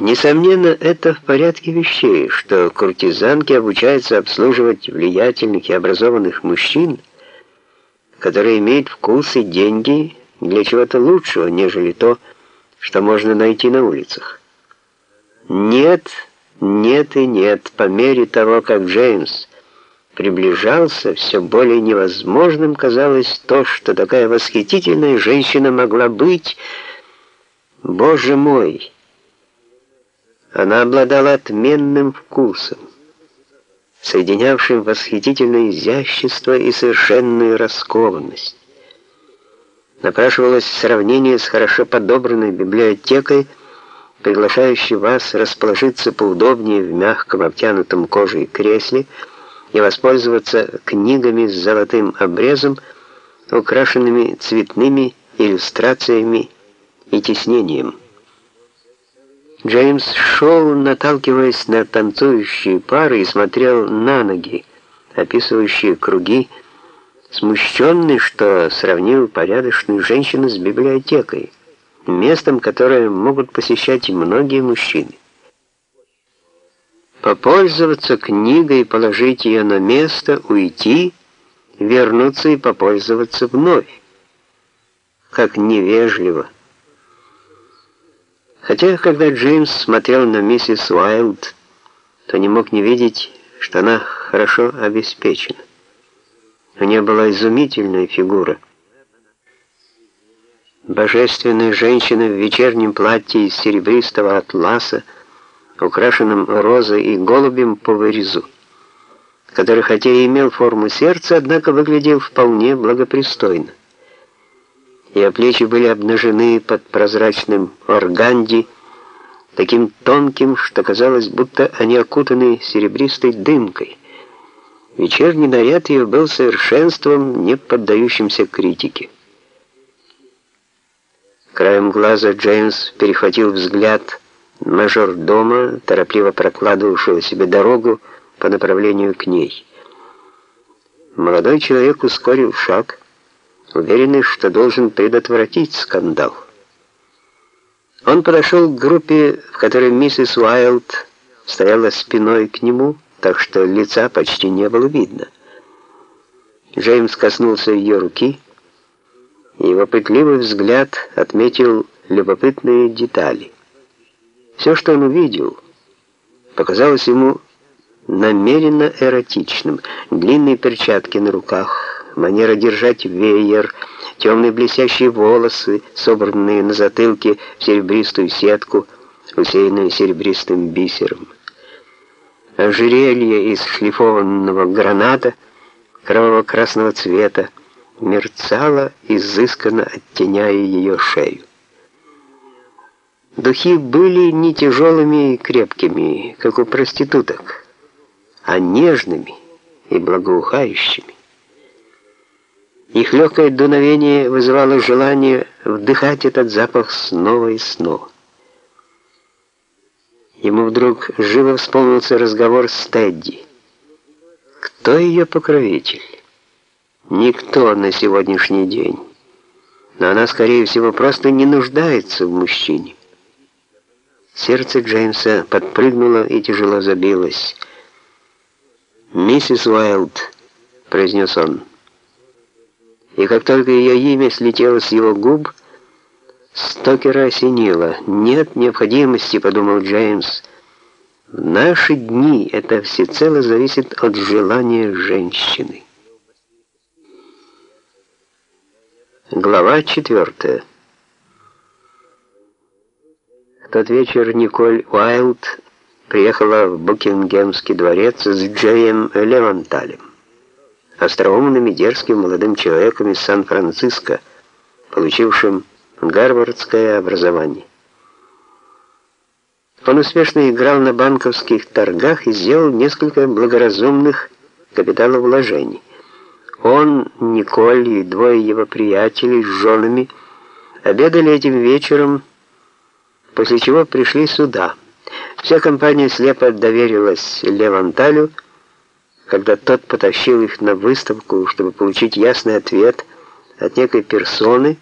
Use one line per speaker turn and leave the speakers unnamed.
Несомненно, это в порядке вещей, что куртизанки обучаются обслуживать влиятельных и образованных мужчин, которые имеют вкус и деньги для чего-то лучшего, нежели то, что можно найти на улицах. Нет, нет и нет, по мере того, как Джеймс приближался, все более невозможным казалось то, что такая восхитительная женщина могла быть. Боже мой! Она обладала отменным вкусом, соединявшим восхитительное изящество и совершенную раскованность. Напрашивалось сравнение с хорошо подобранной библиотекой, приглашающей вас расположиться поудобнее в мягком обтянутом кожей кресле и воспользоваться книгами с золотым обрезом, украшенными цветными иллюстрациями и тиснением. Джеймс шел, наталкиваясь на танцующие пары, и смотрел на ноги, описывающие круги, смущенный, что сравнил порядочную женщину с библиотекой, местом, которое могут посещать многие мужчины. Попользоваться книгой, положить ее на место, уйти, вернуться и попользоваться вновь. Как невежливо. Хотя, когда Джеймс смотрел на миссис Уайлд, то не мог не видеть, что она хорошо обеспечена. У нее была изумительная фигура. Божественная женщина в вечернем платье из серебристого атласа, украшенном розой и голубем по вырезу, который хотя и имел форму сердца, однако выглядел вполне благопристойно. Ее плечи были обнажены под прозрачным органди, таким тонким, что казалось, будто они окутаны серебристой дымкой. Вечерний наряд ее был совершенством, не поддающимся критике. Краем глаза Джеймс перехватил взгляд мажор дома, торопливо прокладывавшего себе дорогу по направлению к ней. Молодой человек ускорил шаг, уверенный, что должен предотвратить скандал. Он подошел к группе, в которой миссис Уайлд стояла спиной к нему, так что лица почти не было видно. Джеймс коснулся ее руки, и его пытливый взгляд отметил любопытные детали. Все, что он увидел, показалось ему намеренно эротичным. Длинные перчатки на руках, манера держать веер, темные блестящие волосы, собранные на затылке в серебристую сетку, усеянную серебристым бисером. Ожерелье из шлифованного граната кроваво-красного цвета мерцало, изысканно оттеняя ее шею. Духи были не тяжелыми и крепкими, как у проституток, а нежными и благоухающими. Их легкое дуновение вызывало желание вдыхать этот запах снова и снова. Ему вдруг живо вспомнился разговор с Тедди. Кто ее покровитель? Никто на сегодняшний день. Но она, скорее всего, просто не нуждается в мужчине. Сердце Джеймса подпрыгнуло и тяжело забилось. «Миссис Уайлд», — произнес он, — и как только ее имя слетело с его губ, Стокера осенило. «Нет необходимости», — подумал Джеймс. «В наши дни это всецело зависит от желания женщины». Глава четвертая. В тот вечер Николь Уайлд приехала в Букингемский дворец с Джеем Леванталем остроумным и дерзким молодым человеком из Сан-Франциско, получившим гарвардское образование. Он успешно играл на банковских торгах и сделал несколько благоразумных капиталовложений. Он, Николь и двое его приятелей с женами обедали этим вечером, после чего пришли сюда. Вся компания слепо доверилась Леванталю, когда тот потащил их на выставку, чтобы получить ясный ответ от некой персоны,